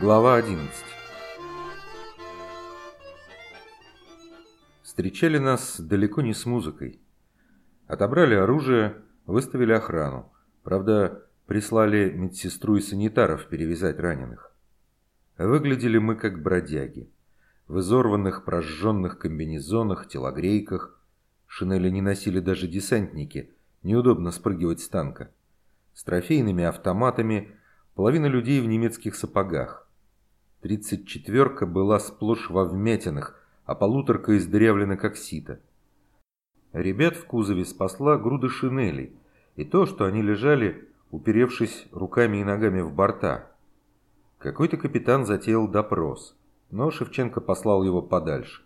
Глава 11 Встречали нас далеко не с музыкой. Отобрали оружие, выставили охрану. Правда, прислали медсестру и санитаров перевязать раненых. Выглядели мы как бродяги. В изорванных, прожженных комбинезонах, телогрейках. Шинели не носили даже десантники. Неудобно спрыгивать с танка. С трофейными автоматами, половина людей в немецких сапогах. Тридцать четверка была сплошь во вмятинах, а полуторка издырявлена как сито. Ребят в кузове спасла груда шинелей и то, что они лежали, уперевшись руками и ногами в борта. Какой-то капитан затеял допрос, но Шевченко послал его подальше.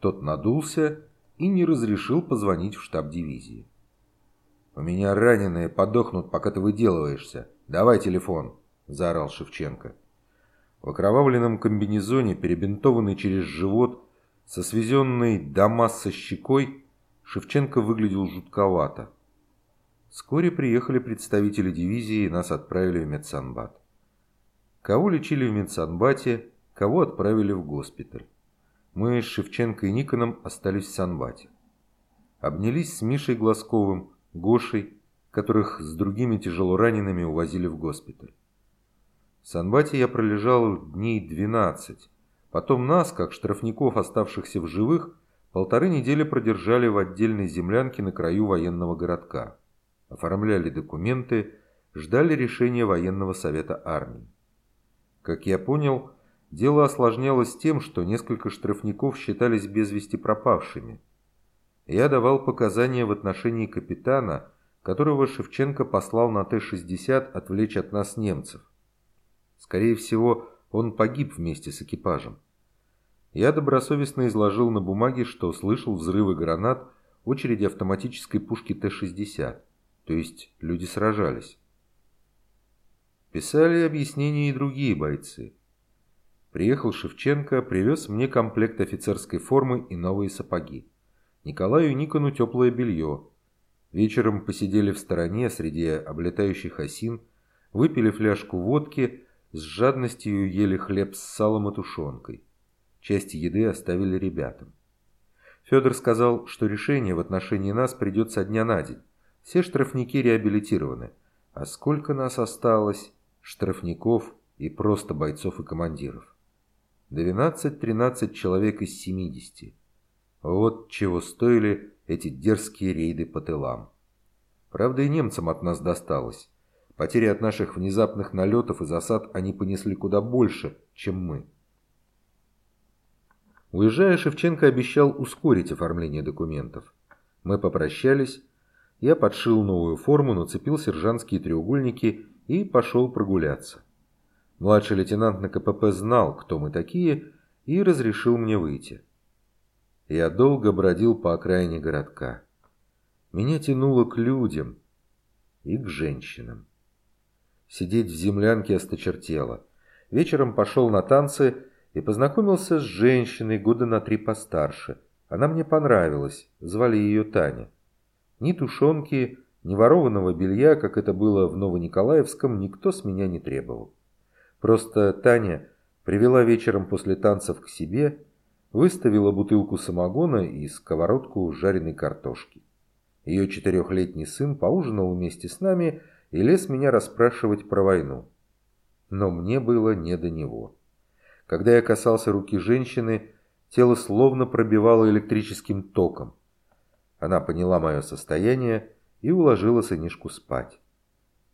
Тот надулся и не разрешил позвонить в штаб дивизии. «У меня раненые подохнут, пока ты выделываешься. Давай телефон», – заорал Шевченко. В окровавленном комбинезоне, перебинтованный через живот, со свезенной до массы щекой, Шевченко выглядел жутковато. Вскоре приехали представители дивизии и нас отправили в медсанбат. Кого лечили в медсанбате, кого отправили в госпиталь. Мы с Шевченко и Никоном остались в санбате. Обнялись с Мишей Глазковым, Гошей, которых с другими тяжело ранеными увозили в госпиталь. В санбате я пролежал дней 12. Потом нас, как штрафников, оставшихся в живых, полторы недели продержали в отдельной землянке на краю военного городка. Оформляли документы, ждали решения военного совета армии. Как я понял, дело осложнялось тем, что несколько штрафников считались без вести пропавшими. Я давал показания в отношении капитана, которого Шевченко послал на Т-60 отвлечь от нас немцев. Скорее всего, он погиб вместе с экипажем. Я добросовестно изложил на бумаге, что слышал взрывы гранат очереди автоматической пушки Т-60, то есть люди сражались. Писали объяснения и другие бойцы. Приехал Шевченко, привез мне комплект офицерской формы и новые сапоги. Николаю Никону теплое белье. Вечером посидели в стороне среди облетающих осин, выпили фляжку водки, с жадностью ели хлеб с салом и тушенкой. Часть еды оставили ребятам. Федор сказал, что решение в отношении нас придет со дня на день. Все штрафники реабилитированы. А сколько нас осталось? штрафников и просто бойцов и командиров. 12-13 человек из 70. Вот чего стоили эти дерзкие рейды по тылам. Правда, и немцам от нас досталось. Потери от наших внезапных налетов и засад они понесли куда больше, чем мы. Уезжая, Шевченко обещал ускорить оформление документов. Мы попрощались. Я подшил новую форму, нацепил сержантские треугольники и пошел прогуляться. Младший лейтенант на КПП знал, кто мы такие, и разрешил мне выйти. Я долго бродил по окраине городка. Меня тянуло к людям и к женщинам. Сидеть в землянке осточертело. Вечером пошел на танцы и познакомился с женщиной года на три постарше. Она мне понравилась, звали ее Таня. Ни тушенки, ни ворованного белья, как это было в Новониколаевском, никто с меня не требовал. Просто Таня привела вечером после танцев к себе, выставила бутылку самогона и сковородку жареной картошки. Ее четырехлетний сын поужинал вместе с нами и лез меня расспрашивать про войну. Но мне было не до него. Когда я касался руки женщины, тело словно пробивало электрическим током. Она поняла мое состояние и уложила сынишку спать.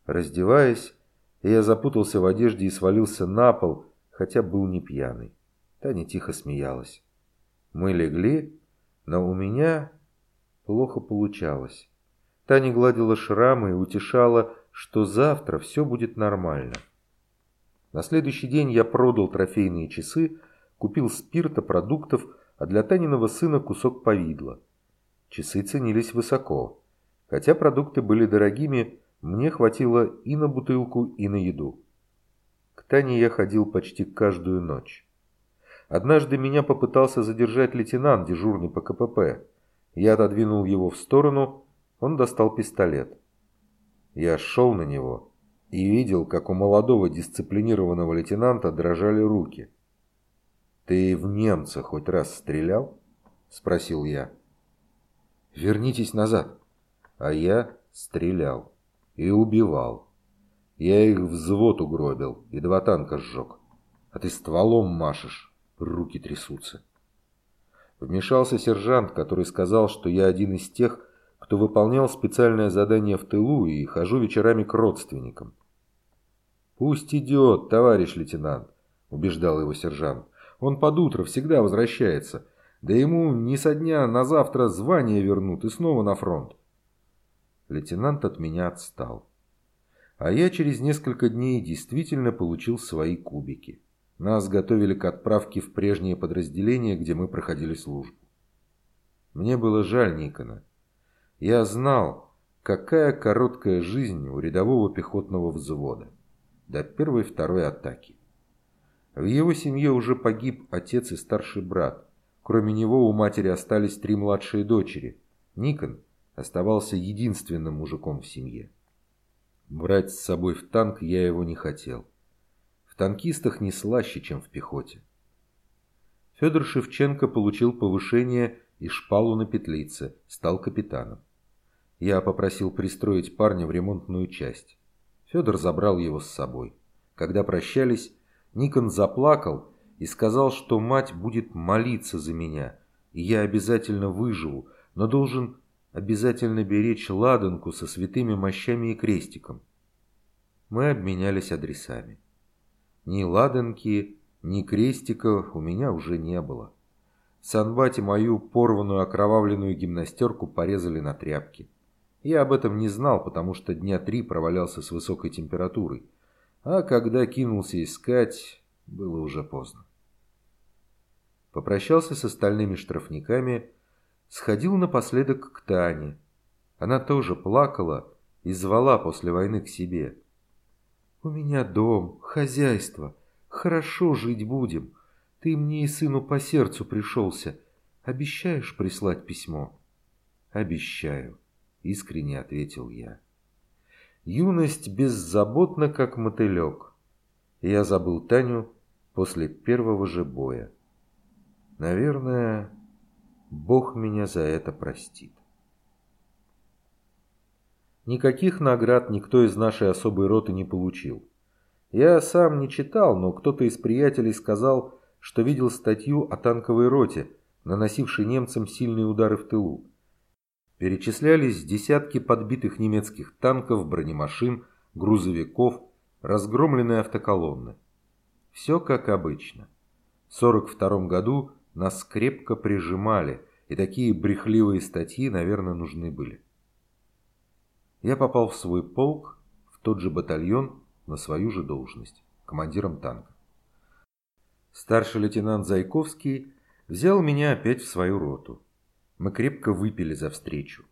Раздеваясь, я запутался в одежде и свалился на пол, хотя был не пьяный. Таня тихо смеялась. Мы легли, но у меня плохо получалось. Таня гладила шрамы и утешала, что завтра все будет нормально. На следующий день я продал трофейные часы, купил спирта, продуктов, а для Таниного сына кусок повидла. Часы ценились высоко. Хотя продукты были дорогими, мне хватило и на бутылку, и на еду. К Тане я ходил почти каждую ночь. Однажды меня попытался задержать лейтенант, дежурный по КПП. Я отодвинул его в сторону, он достал пистолет. Я шел на него, и видел, как у молодого дисциплинированного лейтенанта дрожали руки. «Ты в немца хоть раз стрелял?» – спросил я. «Вернитесь назад». А я стрелял и убивал. Я их взвод угробил и два танка сжег. А ты стволом машешь, руки трясутся. Вмешался сержант, который сказал, что я один из тех, кто выполнял специальное задание в тылу и хожу вечерами к родственникам. «Пусть идет, товарищ лейтенант», – убеждал его сержант. «Он под утро всегда возвращается. Да ему не со дня на завтра звание вернут и снова на фронт». Лейтенант от меня отстал. А я через несколько дней действительно получил свои кубики. Нас готовили к отправке в прежнее подразделение, где мы проходили службу. Мне было жаль Никона. Я знал, какая короткая жизнь у рядового пехотного взвода. До первой-второй атаки. В его семье уже погиб отец и старший брат. Кроме него у матери остались три младшие дочери. Никон оставался единственным мужиком в семье. Брать с собой в танк я его не хотел танкистах не слаще, чем в пехоте. Федор Шевченко получил повышение и шпалу на петлице, стал капитаном. Я попросил пристроить парня в ремонтную часть. Федор забрал его с собой. Когда прощались, Никон заплакал и сказал, что мать будет молиться за меня, и я обязательно выживу, но должен обязательно беречь ладанку со святыми мощами и крестиком. Мы обменялись адресами. Ни ладанки, ни крестика у меня уже не было. Санбате мою порванную окровавленную гимнастерку порезали на тряпки. Я об этом не знал, потому что дня три провалялся с высокой температурой. А когда кинулся искать, было уже поздно. Попрощался с остальными штрафниками, сходил напоследок к Тане. Она тоже плакала и звала после войны к себе. «У меня дом, хозяйство. Хорошо жить будем. Ты мне и сыну по сердцу пришелся. Обещаешь прислать письмо?» «Обещаю», — искренне ответил я. Юность беззаботна, как мотылек. Я забыл Таню после первого же боя. Наверное, Бог меня за это простит. Никаких наград никто из нашей особой роты не получил. Я сам не читал, но кто-то из приятелей сказал, что видел статью о танковой роте, наносившей немцам сильные удары в тылу. Перечислялись десятки подбитых немецких танков, бронемашин, грузовиков, разгромленные автоколонны. Все как обычно. В 1942 году нас крепко прижимали, и такие брехливые статьи, наверное, нужны были я попал в свой полк, в тот же батальон, на свою же должность, командиром танка. Старший лейтенант Зайковский взял меня опять в свою роту. Мы крепко выпили за встречу.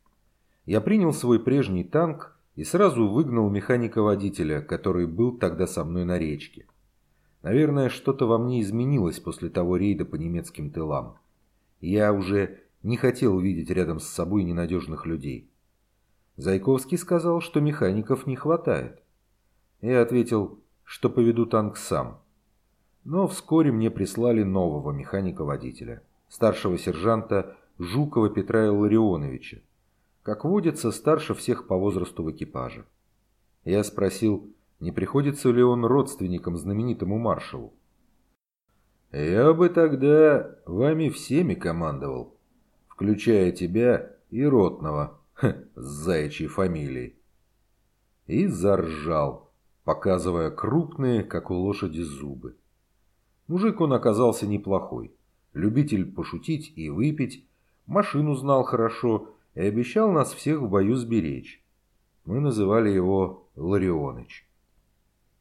Я принял свой прежний танк и сразу выгнал механика-водителя, который был тогда со мной на речке. Наверное, что-то во мне изменилось после того рейда по немецким тылам. Я уже не хотел видеть рядом с собой ненадежных людей. Зайковский сказал, что механиков не хватает. Я ответил, что поведу танк сам. Но вскоре мне прислали нового механика-водителя, старшего сержанта Жукова Петра Илларионовича. Как водится, старше всех по возрасту в экипаже. Я спросил, не приходится ли он родственником знаменитому маршалу. «Я бы тогда вами всеми командовал, включая тебя и ротного», с заячьей фамилией. И заржал, показывая крупные, как у лошади, зубы. Мужик он оказался неплохой. Любитель пошутить и выпить, машину знал хорошо и обещал нас всех в бою сберечь. Мы называли его Ларионыч.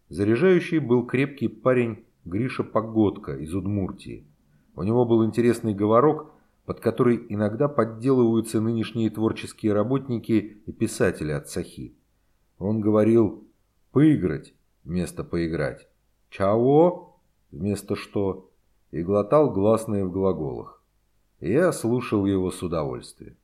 Заряжающий был крепкий парень Гриша Погодка из Удмуртии. У него был интересный говорок, под который иногда подделываются нынешние творческие работники и писатели от Сахи. Он говорил «поиграть» вместо «поиграть», «чао» вместо «что» и глотал гласные в глаголах. Я слушал его с удовольствием.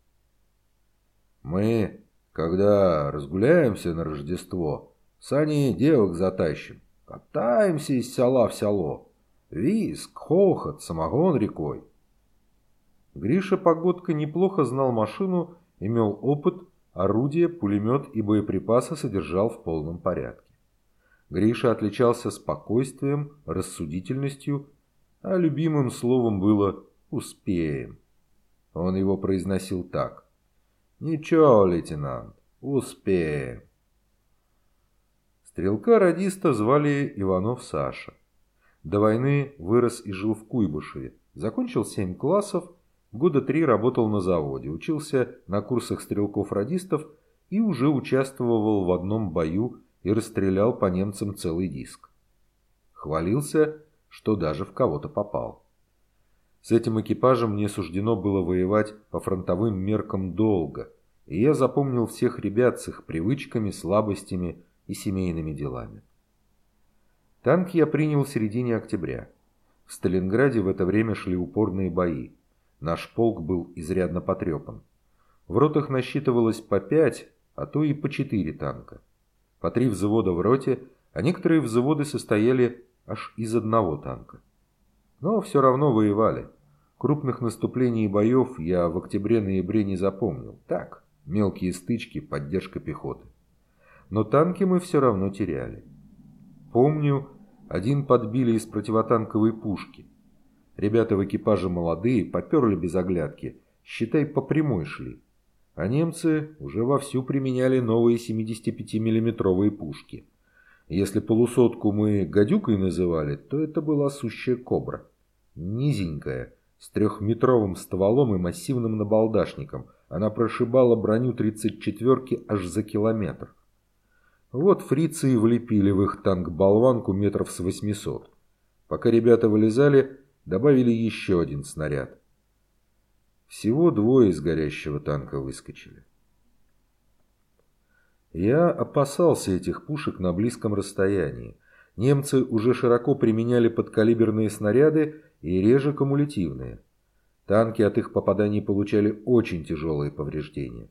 «Мы, когда разгуляемся на Рождество, Сани девок затащим. Катаемся из села в село. Виск, хохот, самогон рекой. Гриша Погодка неплохо знал машину, имел опыт, орудие, пулемет и боеприпасы содержал в полном порядке. Гриша отличался спокойствием, рассудительностью, а любимым словом было «успеем». Он его произносил так. «Ничего, лейтенант, успеем». Стрелка-радиста звали Иванов Саша. До войны вырос и жил в Куйбышеве. Закончил семь классов, года три работал на заводе, учился на курсах стрелков-радистов и уже участвовал в одном бою и расстрелял по немцам целый диск. Хвалился, что даже в кого-то попал. С этим экипажем мне суждено было воевать по фронтовым меркам долго, и я запомнил всех ребят с их привычками, слабостями и семейными делами. Танк я принял в середине октября. В Сталинграде в это время шли упорные бои. Наш полк был изрядно потрепан. В ротах насчитывалось по пять, а то и по четыре танка. По три взвода в роте, а некоторые взводы состояли аж из одного танка. Но все равно воевали. Крупных наступлений и боев я в октябре-ноябре не запомнил. Так, мелкие стычки, поддержка пехоты но танки мы все равно теряли. Помню, один подбили из противотанковой пушки. Ребята в экипаже молодые, поперли без оглядки, считай, по прямой шли. А немцы уже вовсю применяли новые 75 миллиметровые пушки. Если полусотку мы «гадюкой» называли, то это была сущая кобра. Низенькая, с трехметровым стволом и массивным набалдашником. Она прошибала броню 34-ки аж за километр. Вот фрицы и влепили в их танк болванку метров с 800. Пока ребята вылезали, добавили еще один снаряд. Всего двое из горящего танка выскочили. Я опасался этих пушек на близком расстоянии. Немцы уже широко применяли подкалиберные снаряды и реже кумулятивные. Танки от их попаданий получали очень тяжелые повреждения.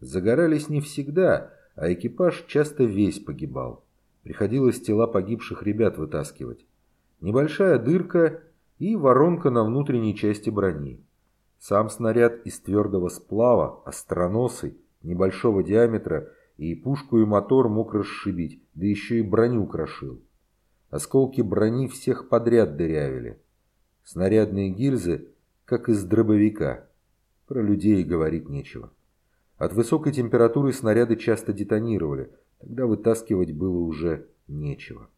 Загорались не всегда, а экипаж часто весь погибал. Приходилось тела погибших ребят вытаскивать. Небольшая дырка и воронка на внутренней части брони. Сам снаряд из твердого сплава, остроносый, небольшого диаметра, и пушку и мотор мог расшибить, да еще и броню крошил. Осколки брони всех подряд дырявили. Снарядные гильзы, как из дробовика. Про людей говорить нечего. От высокой температуры снаряды часто детонировали, тогда вытаскивать было уже нечего.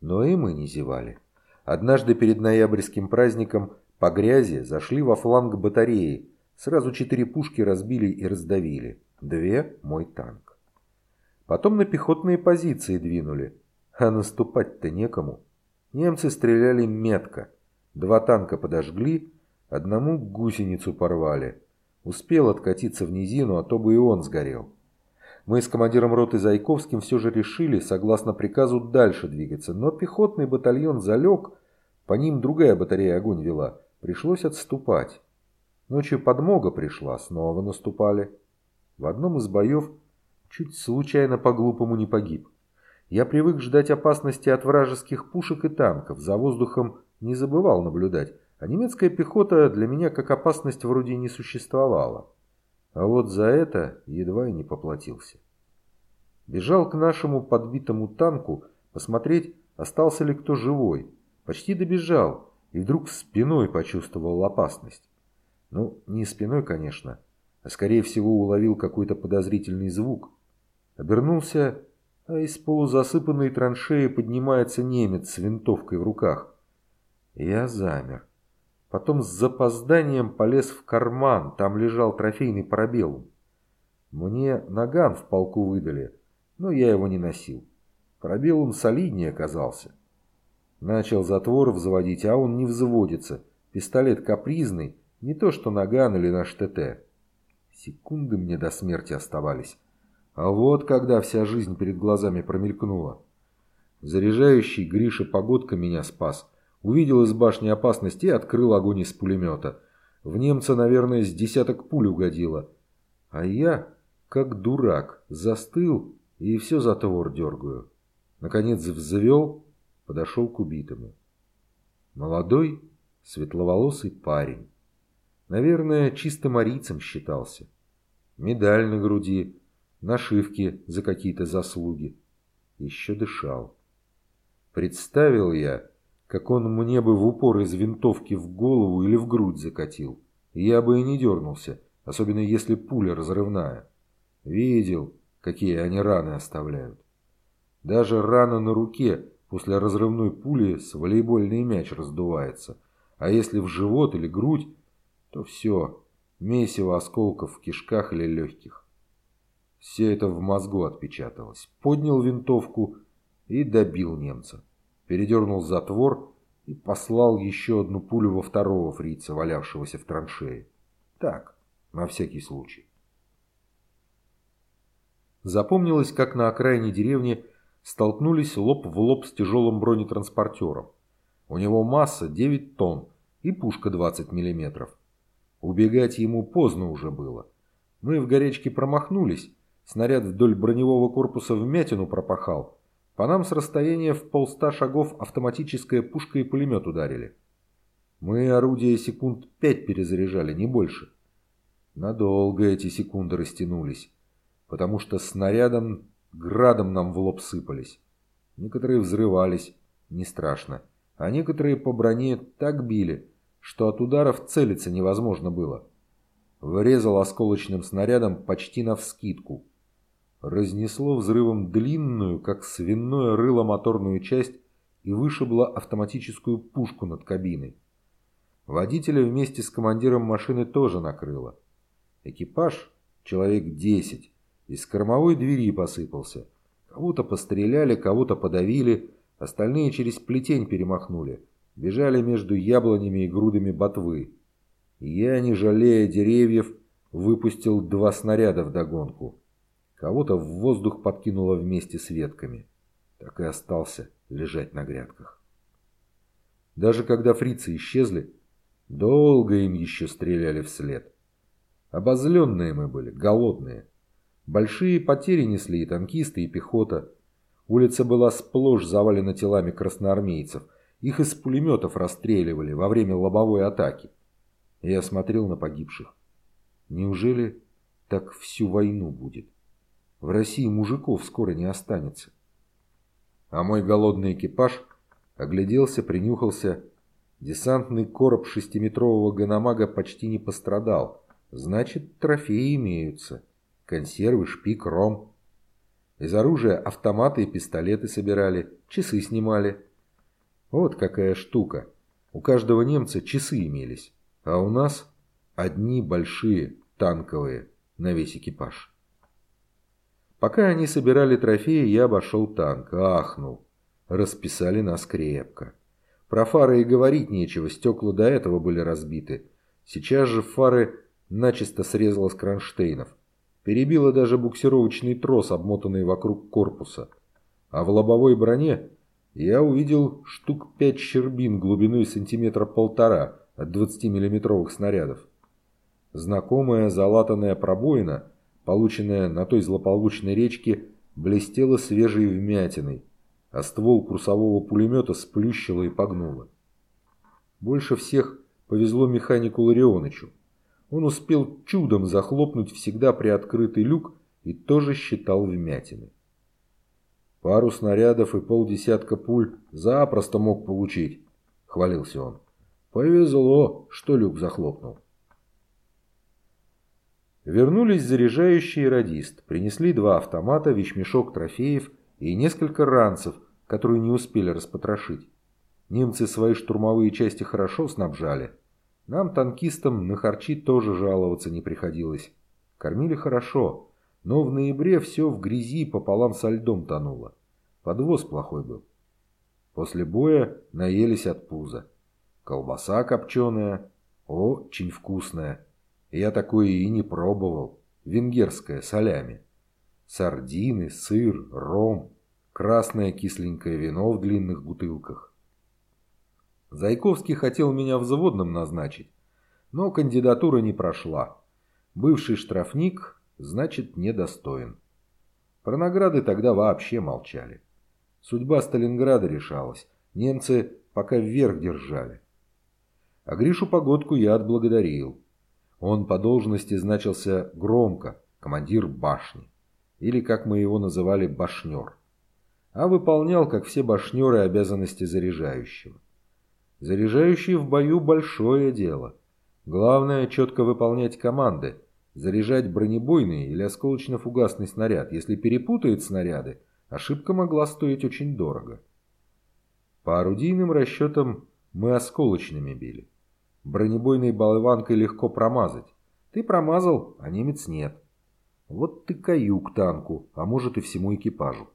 Но и мы не зевали. Однажды перед ноябрьским праздником по грязи зашли во фланг батареи, сразу четыре пушки разбили и раздавили, две – мой танк. Потом на пехотные позиции двинули, а наступать-то некому. Немцы стреляли метко, два танка подожгли, одному гусеницу порвали – Успел откатиться в низину, а то бы и он сгорел. Мы с командиром роты Зайковским все же решили, согласно приказу, дальше двигаться, но пехотный батальон залег, по ним другая батарея огонь вела, пришлось отступать. Ночью подмога пришла, снова наступали. В одном из боев чуть случайно по-глупому не погиб. Я привык ждать опасности от вражеских пушек и танков, за воздухом не забывал наблюдать, а немецкая пехота для меня как опасность вроде не существовала. А вот за это едва и не поплатился. Бежал к нашему подбитому танку посмотреть, остался ли кто живой. Почти добежал и вдруг спиной почувствовал опасность. Ну, не спиной, конечно, а скорее всего уловил какой-то подозрительный звук. Обернулся, а из полузасыпанной траншеи поднимается немец с винтовкой в руках. Я замер. Потом с запозданием полез в карман, там лежал трофейный парабеллум. Мне наган в полку выдали, но я его не носил. Парабеллум солиднее оказался. Начал затвор взводить, а он не взводится. Пистолет капризный, не то что наган или наш ТТ. Секунды мне до смерти оставались. А вот когда вся жизнь перед глазами промелькнула. Заряжающий Гриша Погодка меня спас. Увидел из башни опасность и открыл огонь из пулемета. В немца, наверное, с десяток пуль угодило. А я, как дурак, застыл И все затвор дергаю. Наконец взвел, подошел к убитому. Молодой, светловолосый парень. Наверное, чисто марийцем считался. Медаль на груди, нашивки за какие-то заслуги. Еще дышал. Представил я, как он мне бы в упор из винтовки в голову или в грудь закатил. я бы и не дернулся, особенно если пуля разрывная. Видел, какие они раны оставляют. Даже рана на руке после разрывной пули с волейбольный мяч раздувается. А если в живот или грудь, то все, месиво осколков в кишках или легких. Все это в мозгу отпечаталось. Поднял винтовку и добил немца. Передернул затвор и послал еще одну пулю во второго фрица, валявшегося в траншее. Так, на всякий случай. Запомнилось, как на окраине деревни столкнулись лоб в лоб с тяжелым бронетранспортером. У него масса 9 тонн и пушка 20 миллиметров. Убегать ему поздно уже было. Мы в горячке промахнулись, снаряд вдоль броневого корпуса вмятину пропахал. По нам с расстояния в полста шагов автоматическая пушка и пулемет ударили. Мы орудия секунд пять перезаряжали, не больше. Надолго эти секунды растянулись потому что снарядом градом нам в лоб сыпались. Некоторые взрывались, не страшно, а некоторые по броне так били, что от ударов целиться невозможно было. Врезал осколочным снарядом почти навскидку. Разнесло взрывом длинную, как свиное рыло моторную часть и вышибло автоматическую пушку над кабиной. Водителя вместе с командиром машины тоже накрыло. Экипаж, человек десять, из кормовой двери посыпался. Кого-то постреляли, кого-то подавили, остальные через плетень перемахнули. Бежали между яблонями и грудами ботвы. я, не жалея деревьев, выпустил два снаряда в догонку. Кого-то в воздух подкинуло вместе с ветками. Так и остался лежать на грядках. Даже когда фрицы исчезли, долго им еще стреляли вслед. Обозленные мы были, голодные. Большие потери несли и танкисты, и пехота. Улица была сплошь завалена телами красноармейцев. Их из пулеметов расстреливали во время лобовой атаки. Я смотрел на погибших. Неужели так всю войну будет? В России мужиков скоро не останется. А мой голодный экипаж огляделся, принюхался. Десантный короб шестиметрового ганамага почти не пострадал. Значит, трофеи имеются консервы, шпик, ром. Из оружия автоматы и пистолеты собирали, часы снимали. Вот какая штука. У каждого немца часы имелись, а у нас одни большие танковые на весь экипаж. Пока они собирали трофеи, я обошел танк, ахнул. Расписали нас крепко. Про фары и говорить нечего, стекла до этого были разбиты. Сейчас же фары начисто срезало с кронштейнов. Перебило даже буксировочный трос, обмотанный вокруг корпуса. А в лобовой броне я увидел штук пять щербин глубиной сантиметра полтора от 20-миллиметровых снарядов. Знакомая залатанная пробоина, полученная на той злополучной речке, блестела свежей вмятиной, а ствол курсового пулемета сплющило и погнуло. Больше всех повезло механику Ларионычу. Он успел чудом захлопнуть всегда приоткрытый люк и тоже считал вмятины. Пару снарядов и полдесятка пуль запросто мог получить, хвалился он. Повезло, что люк захлопнул. Вернулись заряжающий радист, принесли два автомата, вещмешок трофеев и несколько ранцев, которые не успели распотрошить. Немцы свои штурмовые части хорошо снабжали, нам, танкистам, на харчи тоже жаловаться не приходилось. Кормили хорошо, но в ноябре все в грязи пополам со льдом тонуло. Подвоз плохой был. После боя наелись от пуза. Колбаса копченая, очень вкусная. Я такое и не пробовал. Венгерская, солями. Сардины, сыр, ром, красное кисленькое вино в длинных бутылках. Зайковский хотел меня взводным назначить, но кандидатура не прошла. Бывший штрафник, значит, недостоин. Про награды тогда вообще молчали. Судьба Сталинграда решалась. Немцы пока вверх держали. А Гришу Погодку я отблагодарил. Он по должности значился громко, командир башни. Или, как мы его называли, башнер. А выполнял, как все башнеры, обязанности заряжающего. Заряжающий в бою большое дело. Главное четко выполнять команды, заряжать бронебойный или осколочно-фугасный снаряд. Если перепутает снаряды, ошибка могла стоить очень дорого. По орудийным расчетам мы осколочными били. Бронебойной болванкой легко промазать. Ты промазал, а немец нет. Вот ты каюк танку, а может и всему экипажу.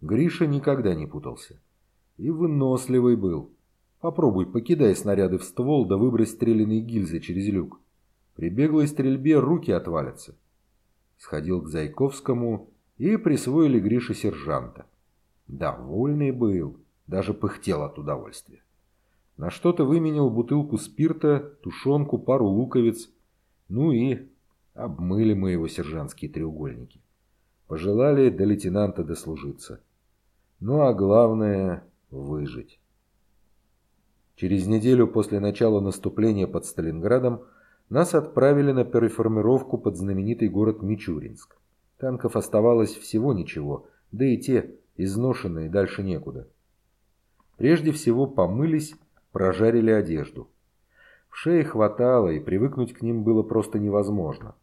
Гриша никогда не путался. И выносливый был. Попробуй, покидай снаряды в ствол, да выбрось стрелянные гильзы через люк. При беглой стрельбе руки отвалятся. Сходил к Зайковскому и присвоили Грише сержанта. Довольный был, даже пыхтел от удовольствия. На что-то выменял бутылку спирта, тушенку, пару луковиц. Ну и обмыли мы его сержантские треугольники. Пожелали до лейтенанта дослужиться. Ну а главное – выжить. Через неделю после начала наступления под Сталинградом нас отправили на переформировку под знаменитый город Мичуринск. Танков оставалось всего ничего, да и те, изношенные, дальше некуда. Прежде всего помылись, прожарили одежду. В шее хватало, и привыкнуть к ним было просто невозможно.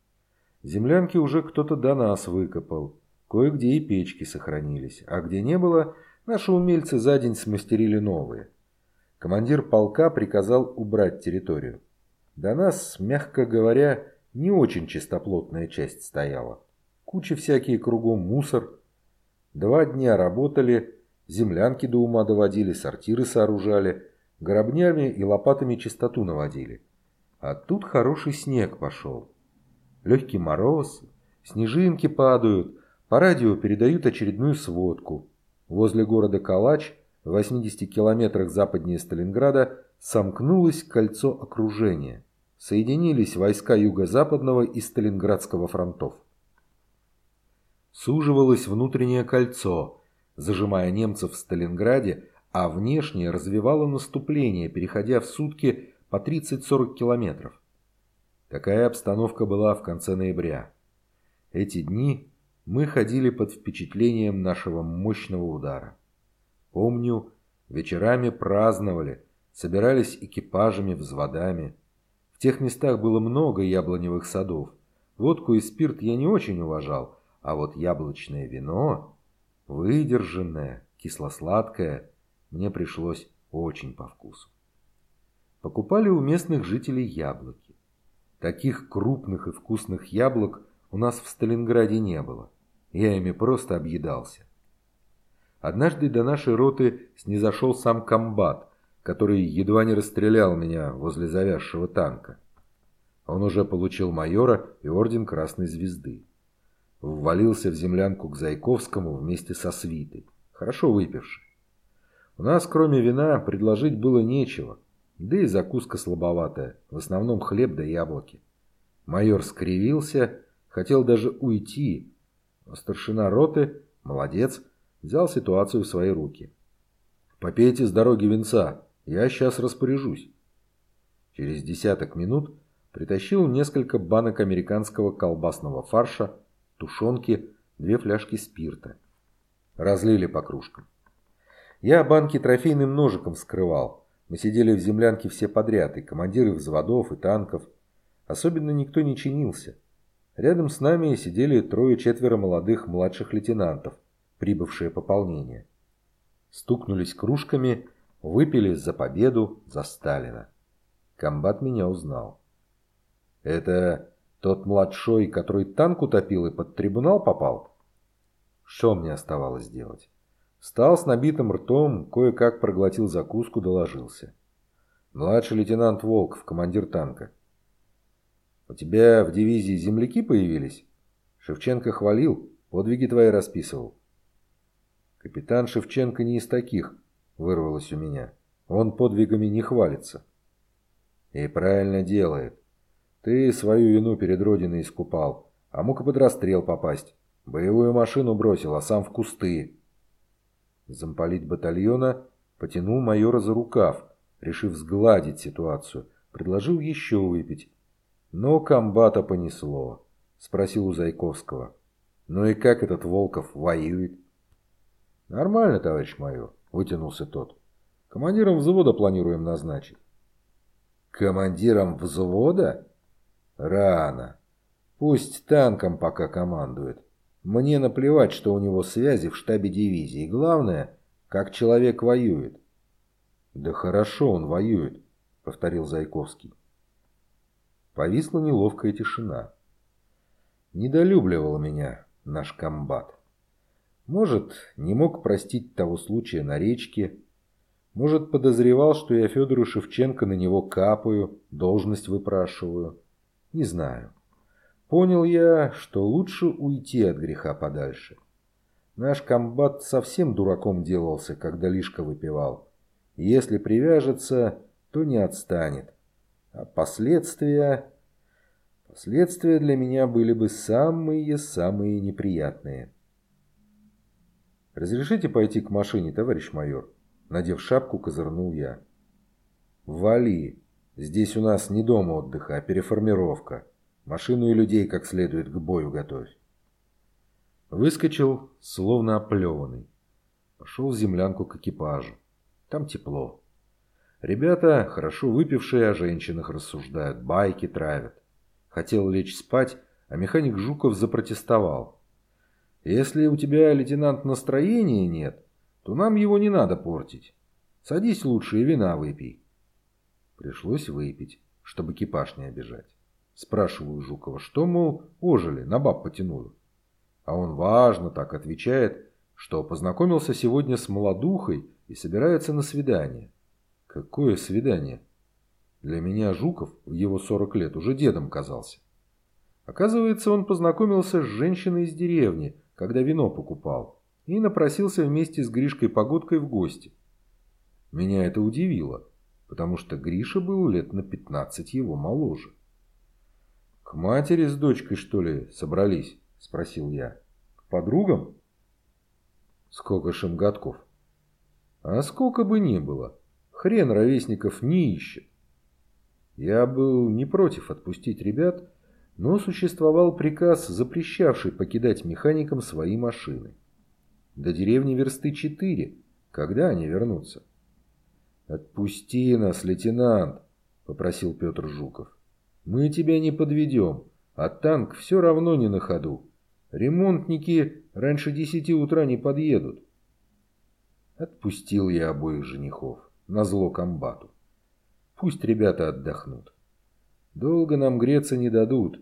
Землянки уже кто-то до нас выкопал, кое-где и печки сохранились, а где не было, наши умельцы за день смастерили новые – командир полка приказал убрать территорию. До нас, мягко говоря, не очень чистоплотная часть стояла. Куча всякие кругом мусор. Два дня работали, землянки до ума доводили, сортиры сооружали, гробнями и лопатами чистоту наводили. А тут хороший снег пошел. Легкий мороз, снежинки падают, по радио передают очередную сводку. Возле города Калач в 80 километрах западнее Сталинграда сомкнулось кольцо окружения. Соединились войска Юго-Западного и Сталинградского фронтов. Суживалось внутреннее кольцо, зажимая немцев в Сталинграде, а внешнее развивало наступление, переходя в сутки по 30-40 километров. Такая обстановка была в конце ноября. Эти дни мы ходили под впечатлением нашего мощного удара. Помню, вечерами праздновали, собирались экипажами, взводами. В тех местах было много яблоневых садов. Водку и спирт я не очень уважал, а вот яблочное вино, выдержанное, кисло-сладкое, мне пришлось очень по вкусу. Покупали у местных жителей яблоки. Таких крупных и вкусных яблок у нас в Сталинграде не было. Я ими просто объедался. Однажды до нашей роты снизошел сам комбат, который едва не расстрелял меня возле завязшего танка. Он уже получил майора и орден Красной Звезды. Ввалился в землянку к Зайковскому вместе со свитой, хорошо выпивший. У нас, кроме вина, предложить было нечего, да и закуска слабоватая, в основном хлеб да яблоки. Майор скривился, хотел даже уйти, но старшина роты, молодец, взял ситуацию в свои руки. «Попейте с дороги венца, я сейчас распоряжусь». Через десяток минут притащил несколько банок американского колбасного фарша, тушенки, две фляжки спирта. Разлили по кружкам. Я банки трофейным ножиком вскрывал. Мы сидели в землянке все подряд, и командиры взводов, и танков. Особенно никто не чинился. Рядом с нами сидели трое-четверо молодых младших лейтенантов – прибывшее пополнение. Стукнулись кружками, выпили за победу, за Сталина. Комбат меня узнал. «Это тот младшой, который танк утопил и под трибунал попал?» Что мне оставалось делать? Встал с набитым ртом, кое-как проглотил закуску, доложился. «Младший лейтенант Волков, командир танка». «У тебя в дивизии земляки появились?» Шевченко хвалил, подвиги твои расписывал. Капитан Шевченко не из таких, вырвалось у меня. Он подвигами не хвалится. И правильно делает. Ты свою вину перед Родиной искупал, а мог и под расстрел попасть. Боевую машину бросил, а сам в кусты. Замполит батальона потянул майора за рукав, решив сгладить ситуацию. Предложил еще выпить. Но комбата понесло. Спросил у Зайковского. Ну и как этот Волков воюет? Нормально, товарищ майор, вытянулся тот. Командиром взвода планируем назначить. Командиром взвода? Рано. Пусть танком пока командует. Мне наплевать, что у него связи в штабе дивизии. Главное, как человек воюет. Да хорошо он воюет, повторил Зайковский. Повисла неловкая тишина. Недолюбливал меня наш комбат. Может, не мог простить того случая на речке, может, подозревал, что я Федору Шевченко на него капаю, должность выпрашиваю. Не знаю. Понял я, что лучше уйти от греха подальше. Наш комбат совсем дураком делался, когда лишка выпивал. Если привяжется, то не отстанет. А последствия... Последствия для меня были бы самые-самые неприятные. «Разрешите пойти к машине, товарищ майор?» Надев шапку, козырнул я. «Вали! Здесь у нас не дом отдыха, а переформировка. Машину и людей как следует к бою готовь». Выскочил, словно оплеванный. Пошел в землянку к экипажу. Там тепло. Ребята, хорошо выпившие, о женщинах рассуждают, байки травят. Хотел лечь спать, а механик Жуков запротестовал. «Если у тебя, лейтенант, настроения нет, то нам его не надо портить. Садись лучше и вина выпей». Пришлось выпить, чтобы экипаж не обижать. Спрашиваю Жукова, что, мол, ожили, на баб потянули. А он важно так отвечает, что познакомился сегодня с молодухой и собирается на свидание. Какое свидание? Для меня Жуков в его 40 лет уже дедом казался. Оказывается, он познакомился с женщиной из деревни, когда вино покупал и напросился вместе с Гришкой Погодкой в гости. Меня это удивило, потому что Гриша был лет на 15 его моложе. «К матери с дочкой, что ли, собрались?» – спросил я. «К подругам?» «Сколько годков?» «А сколько бы ни было, хрен ровесников не ищет. Я был не против отпустить ребят, но существовал приказ, запрещавший покидать механикам свои машины. До деревни версты четыре. Когда они вернутся? «Отпусти нас, лейтенант», — попросил Петр Жуков. «Мы тебя не подведем, а танк все равно не на ходу. Ремонтники раньше десяти утра не подъедут». Отпустил я обоих женихов, назло комбату. Пусть ребята отдохнут. Долго нам греться не дадут.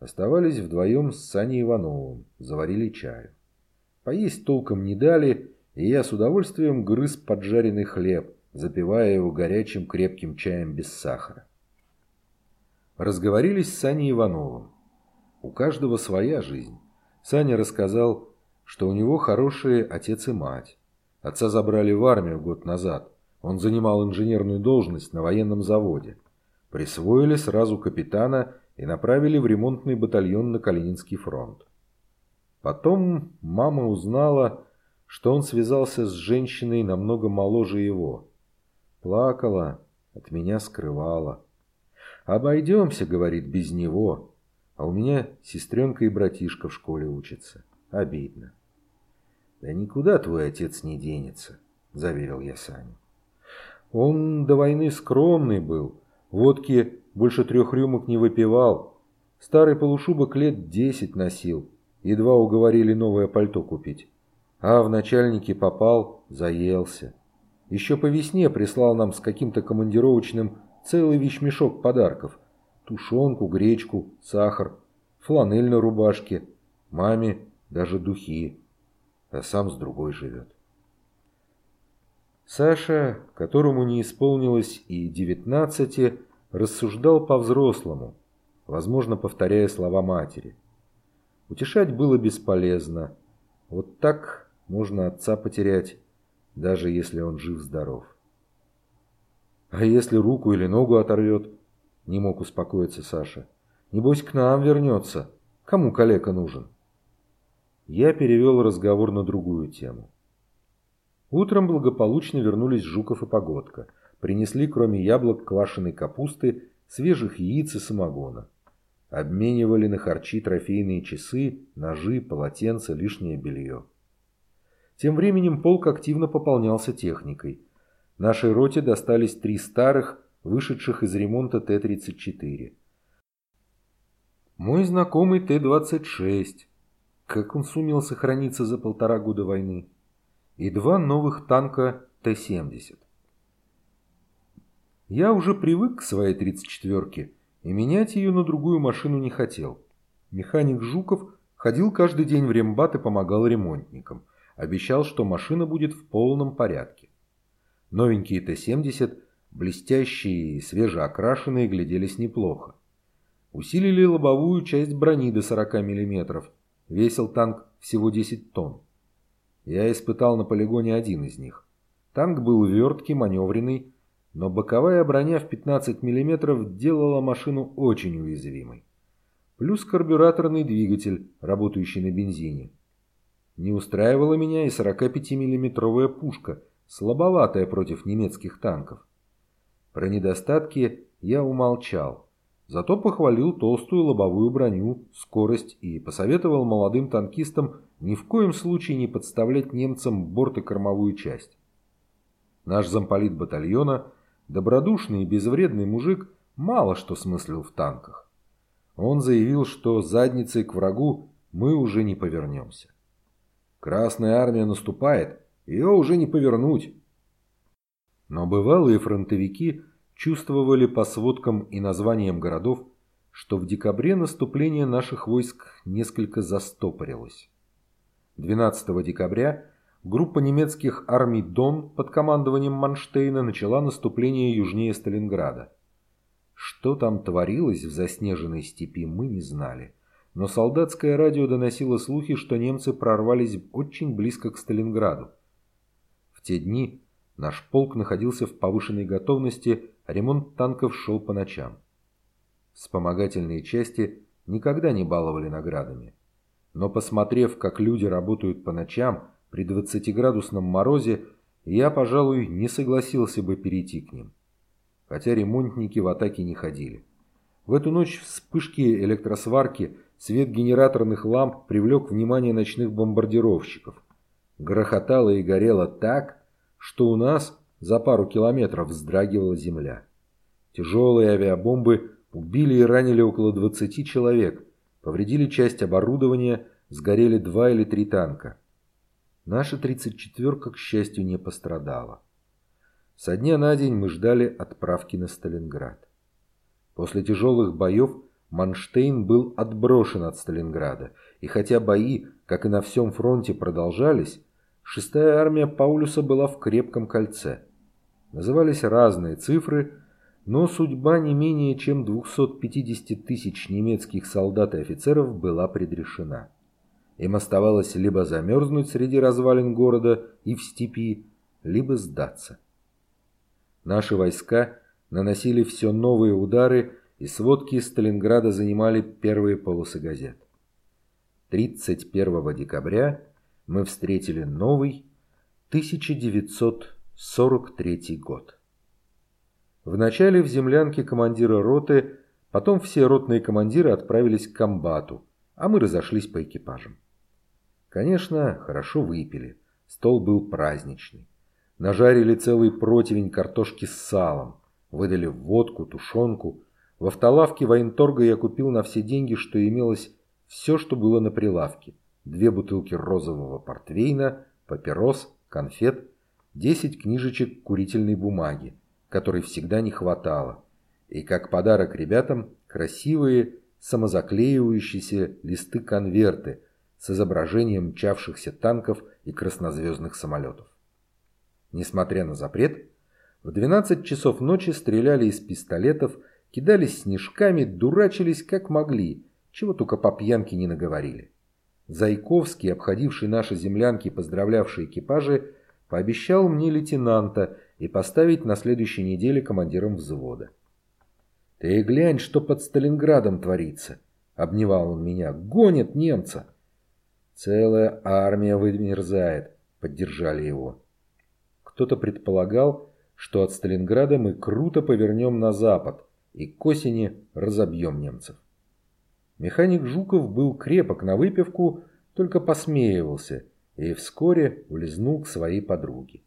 Оставались вдвоем с Саней Ивановым, заварили чаю. Поесть толком не дали, и я с удовольствием грыз поджаренный хлеб, запивая его горячим крепким чаем без сахара. Разговорились с Саней Ивановым. У каждого своя жизнь. Саня рассказал, что у него хорошие отец и мать. Отца забрали в армию год назад. Он занимал инженерную должность на военном заводе. Присвоили сразу капитана и направили в ремонтный батальон на Калининский фронт. Потом мама узнала, что он связался с женщиной намного моложе его. Плакала, от меня скрывала. «Обойдемся», — говорит, — «без него. А у меня сестренка и братишка в школе учатся. Обидно». «Да никуда твой отец не денется», — заверил я Саню. Он до войны скромный был, водки больше трех рюмок не выпивал, старый полушубок лет десять носил, Едва уговорили новое пальто купить. А в начальники попал, заелся. Еще по весне прислал нам с каким-то командировочным целый вещмешок подарков. Тушенку, гречку, сахар, фланель на рубашке, маме даже духи. А сам с другой живет. Саша, которому не исполнилось и девятнадцати, рассуждал по-взрослому, возможно, повторяя слова матери. Утешать было бесполезно. Вот так можно отца потерять, даже если он жив-здоров. А если руку или ногу оторвет? Не мог успокоиться Саша. Небось, к нам вернется. Кому калека нужен? я перевел разговор на другую тему. Утром благополучно вернулись Жуков и Погодка. Принесли, кроме яблок, квашеной капусты, свежих яиц и самогона. Обменивали на харчи трофейные часы, ножи, полотенца, лишнее белье. Тем временем полк активно пополнялся техникой. Нашей роте достались три старых, вышедших из ремонта Т-34. Мой знакомый Т-26. Как он сумел сохраниться за полтора года войны? И два новых танка Т-70. Я уже привык к своей 34-ке и менять ее на другую машину не хотел. Механик Жуков ходил каждый день в рембат и помогал ремонтникам. Обещал, что машина будет в полном порядке. Новенькие Т-70, блестящие и свежеокрашенные, гляделись неплохо. Усилили лобовую часть брони до 40 мм. Весил танк всего 10 тонн. Я испытал на полигоне один из них. Танк был верткий, маневренный, но боковая броня в 15 мм делала машину очень уязвимой. Плюс карбюраторный двигатель, работающий на бензине. Не устраивала меня и 45-миллиметровая пушка, слабоватая против немецких танков. Про недостатки я умолчал, зато похвалил толстую лобовую броню, скорость и посоветовал молодым танкистам ни в коем случае не подставлять немцам борт и кормовую часть. Наш замполит батальона, добродушный и безвредный мужик, мало что смыслил в танках. Он заявил, что задницей к врагу мы уже не повернемся. Красная армия наступает, ее уже не повернуть. Но бывалые фронтовики чувствовали по сводкам и названиям городов, что в декабре наступление наших войск несколько застопорилось. 12 декабря группа немецких армий «Дон» под командованием Манштейна начала наступление южнее Сталинграда. Что там творилось в заснеженной степи, мы не знали но солдатское радио доносило слухи, что немцы прорвались очень близко к Сталинграду. Те дни наш полк находился в повышенной готовности, ремонт танков шел по ночам. Вспомогательные части никогда не баловали наградами. Но посмотрев, как люди работают по ночам при 20-градусном морозе, я, пожалуй, не согласился бы перейти к ним. Хотя ремонтники в атаке не ходили. В эту ночь вспышки электросварки Свет генераторных ламп привлек внимание ночных бомбардировщиков. Грохотало и горело так, что у нас за пару километров вздрагивала земля. Тяжелые авиабомбы убили и ранили около 20 человек, повредили часть оборудования, сгорели два или три танка. Наша 34-ка, к счастью, не пострадала. Со дня на день мы ждали отправки на Сталинград. После тяжелых боев Манштейн был отброшен от Сталинграда, и хотя бои, как и на всем фронте, продолжались, шестая армия Паулюса была в крепком кольце. Назывались разные цифры, но судьба не менее чем 250 тысяч немецких солдат и офицеров была предрешена. Им оставалось либо замерзнуть среди развалин города и в степи, либо сдаться. Наши войска наносили все новые удары и сводки из Сталинграда занимали первые полосы газет. 31 декабря мы встретили новый 1943 год. Вначале в землянке командира роты, потом все ротные командиры отправились к комбату, а мы разошлись по экипажам. Конечно, хорошо выпили, стол был праздничный. Нажарили целый противень картошки с салом, выдали водку, тушенку, в автолавке военторга я купил на все деньги, что имелось все, что было на прилавке. Две бутылки розового портвейна, папирос, конфет, десять книжечек курительной бумаги, которой всегда не хватало. И как подарок ребятам красивые самозаклеивающиеся листы-конверты с изображением мчавшихся танков и краснозвездных самолетов. Несмотря на запрет, в 12 часов ночи стреляли из пистолетов кидались снежками, дурачились как могли, чего только по пьянке не наговорили. Зайковский, обходивший наши землянки и поздравлявший экипажи, пообещал мне лейтенанта и поставить на следующей неделе командиром взвода. «Ты глянь, что под Сталинградом творится!» — обнимал он меня. «Гонят немца!» Целая армия вымерзает, поддержали его. Кто-то предполагал, что от Сталинграда мы круто повернем на запад и к осени разобьем немцев. Механик Жуков был крепок на выпивку, только посмеивался и вскоре улизнул к своей подруге.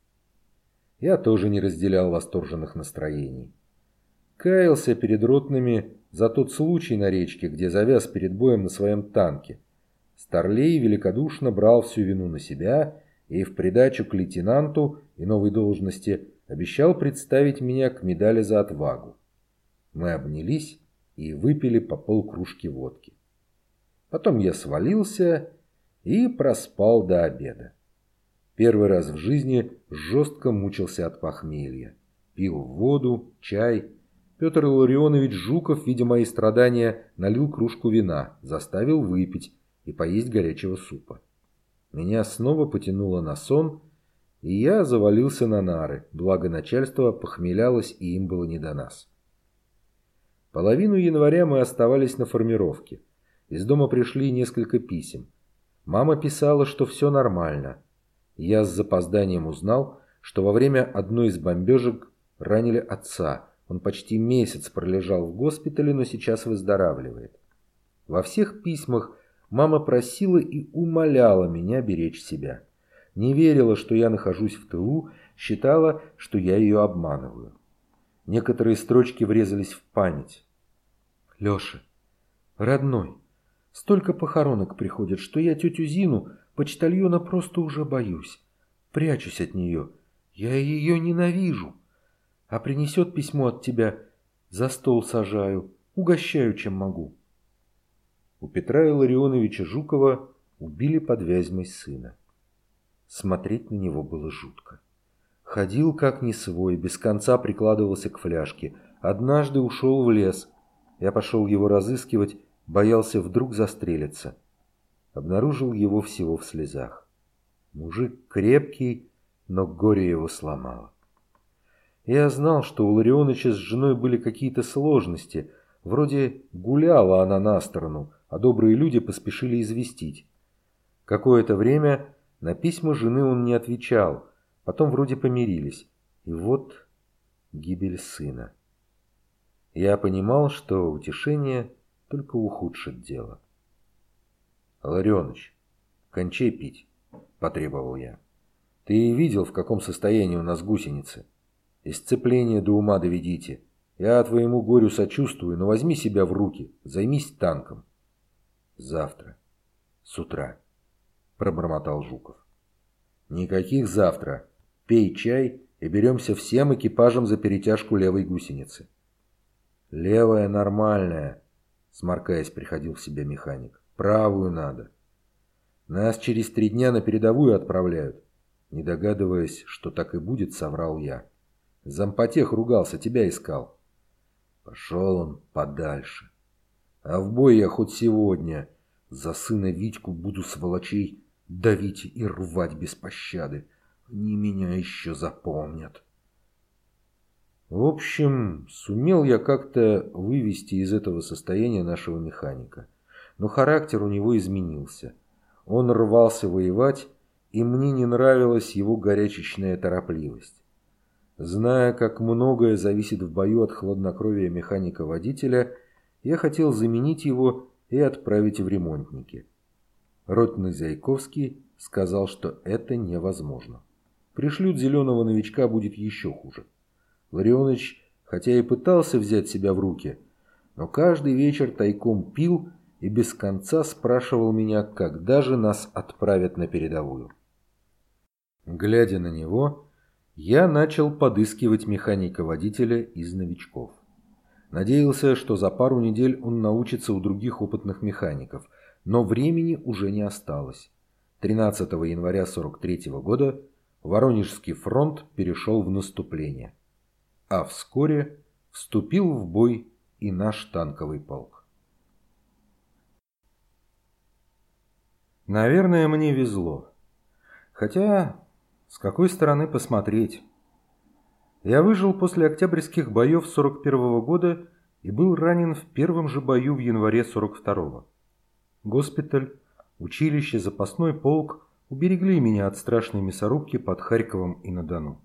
Я тоже не разделял восторженных настроений. Каялся перед ротными за тот случай на речке, где завяз перед боем на своем танке. Старлей великодушно брал всю вину на себя и в придачу к лейтенанту и новой должности обещал представить меня к медали за отвагу. Мы обнялись и выпили по полкружки водки. Потом я свалился и проспал до обеда. Первый раз в жизни жестко мучился от похмелья. Пил воду, чай. Петр Илларионович Жуков, видя мои страдания, налил кружку вина, заставил выпить и поесть горячего супа. Меня снова потянуло на сон, и я завалился на нары, благо начальство похмелялось, и им было не до нас. Половину января мы оставались на формировке. Из дома пришли несколько писем. Мама писала, что все нормально. Я с запозданием узнал, что во время одной из бомбежек ранили отца. Он почти месяц пролежал в госпитале, но сейчас выздоравливает. Во всех письмах мама просила и умоляла меня беречь себя. Не верила, что я нахожусь в тылу, считала, что я ее обманываю. Некоторые строчки врезались в память. «Леша, родной, Столько похоронок приходит, что я тетю Зину, почтальона, просто уже боюсь. Прячусь от нее. Я ее ненавижу. А принесет письмо от тебя, за стол сажаю, угощаю, чем могу. У Петра Илларионовича Жукова убили под Вязьмой сына. Смотреть на него было жутко. Ходил как не свой, без конца прикладывался к фляжке. Однажды ушел в лес. Я пошел его разыскивать, Боялся вдруг застрелиться. Обнаружил его всего в слезах. Мужик крепкий, но горе его сломало. Я знал, что у Ларионыча с женой были какие-то сложности. Вроде гуляла она на сторону, а добрые люди поспешили известить. Какое-то время на письма жены он не отвечал, потом вроде помирились. И вот гибель сына. Я понимал, что утешение только ухудшит дело. «Ларионыч, кончай пить», — потребовал я. «Ты видел, в каком состоянии у нас гусеницы? Исцепление до ума доведите. Я твоему горю сочувствую, но возьми себя в руки, займись танком». «Завтра. С утра», — пробормотал Жуков. «Никаких завтра. Пей чай и беремся всем экипажем за перетяжку левой гусеницы». «Левая нормальная», Сморкаясь, приходил в себя механик. Правую надо. Нас через три дня на передовую отправляют. Не догадываясь, что так и будет, соврал я. Зампотех ругался, тебя искал. Пошел он подальше. А в бой я хоть сегодня за сына Витьку буду сволочей давить и рвать без пощады. Они меня еще запомнят. В общем, сумел я как-то вывести из этого состояния нашего механика. Но характер у него изменился. Он рвался воевать, и мне не нравилась его горячечная торопливость. Зная, как многое зависит в бою от хладнокровия механика-водителя, я хотел заменить его и отправить в ремонтники. Ротный Зайковский сказал, что это невозможно. Пришлют зеленого новичка, будет еще хуже. Ларионыч, хотя и пытался взять себя в руки, но каждый вечер тайком пил и без конца спрашивал меня, когда же нас отправят на передовую. Глядя на него, я начал подыскивать механика-водителя из новичков. Надеялся, что за пару недель он научится у других опытных механиков, но времени уже не осталось. 13 января 43 года Воронежский фронт перешел в наступление а вскоре вступил в бой и наш танковый полк. Наверное, мне везло. Хотя, с какой стороны посмотреть? Я выжил после октябрьских боев 41 -го года и был ранен в первом же бою в январе 42 -го. Госпиталь, Училище, запасной полк уберегли меня от страшной мясорубки под Харьковом и на Дону.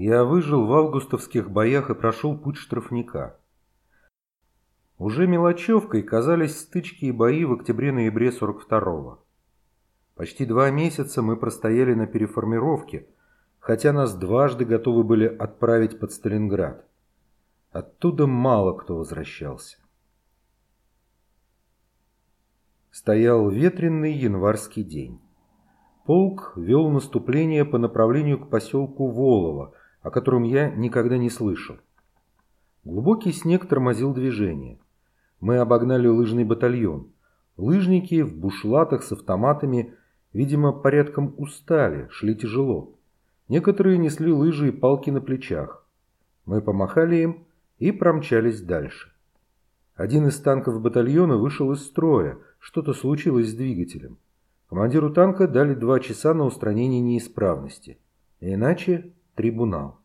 Я выжил в августовских боях и прошел путь штрафника. Уже мелочевкой казались стычки и бои в октябре-ноябре 42-го. Почти два месяца мы простояли на переформировке, хотя нас дважды готовы были отправить под Сталинград. Оттуда мало кто возвращался. Стоял ветреный январский день. Полк вел наступление по направлению к поселку Волово, о котором я никогда не слышал. Глубокий снег тормозил движение. Мы обогнали лыжный батальон. Лыжники в бушлатах с автоматами, видимо, порядком устали, шли тяжело. Некоторые несли лыжи и палки на плечах. Мы помахали им и промчались дальше. Один из танков батальона вышел из строя, что-то случилось с двигателем. Командиру танка дали два часа на устранение неисправности. Иначе трибунал.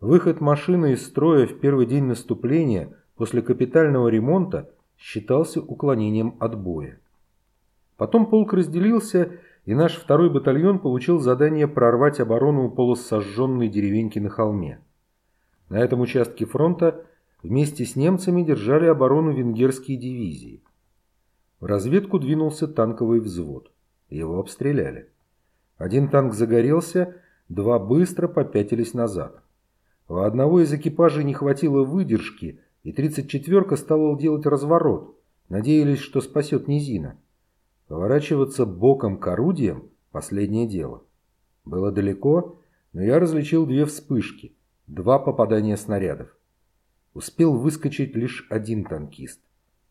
Выход машины из строя в первый день наступления после капитального ремонта считался уклонением от боя. Потом полк разделился, и наш второй батальон получил задание прорвать оборону полусожженной деревеньки на холме. На этом участке фронта вместе с немцами держали оборону венгерские дивизии. В разведку двинулся танковый взвод. Его обстреляли. Один танк загорелся, два быстро попятились назад. У одного из экипажей не хватило выдержки, и 34-ка стала делать разворот. Надеялись, что спасет низина. Поворачиваться боком к орудиям – последнее дело. Было далеко, но я различил две вспышки, два попадания снарядов. Успел выскочить лишь один танкист.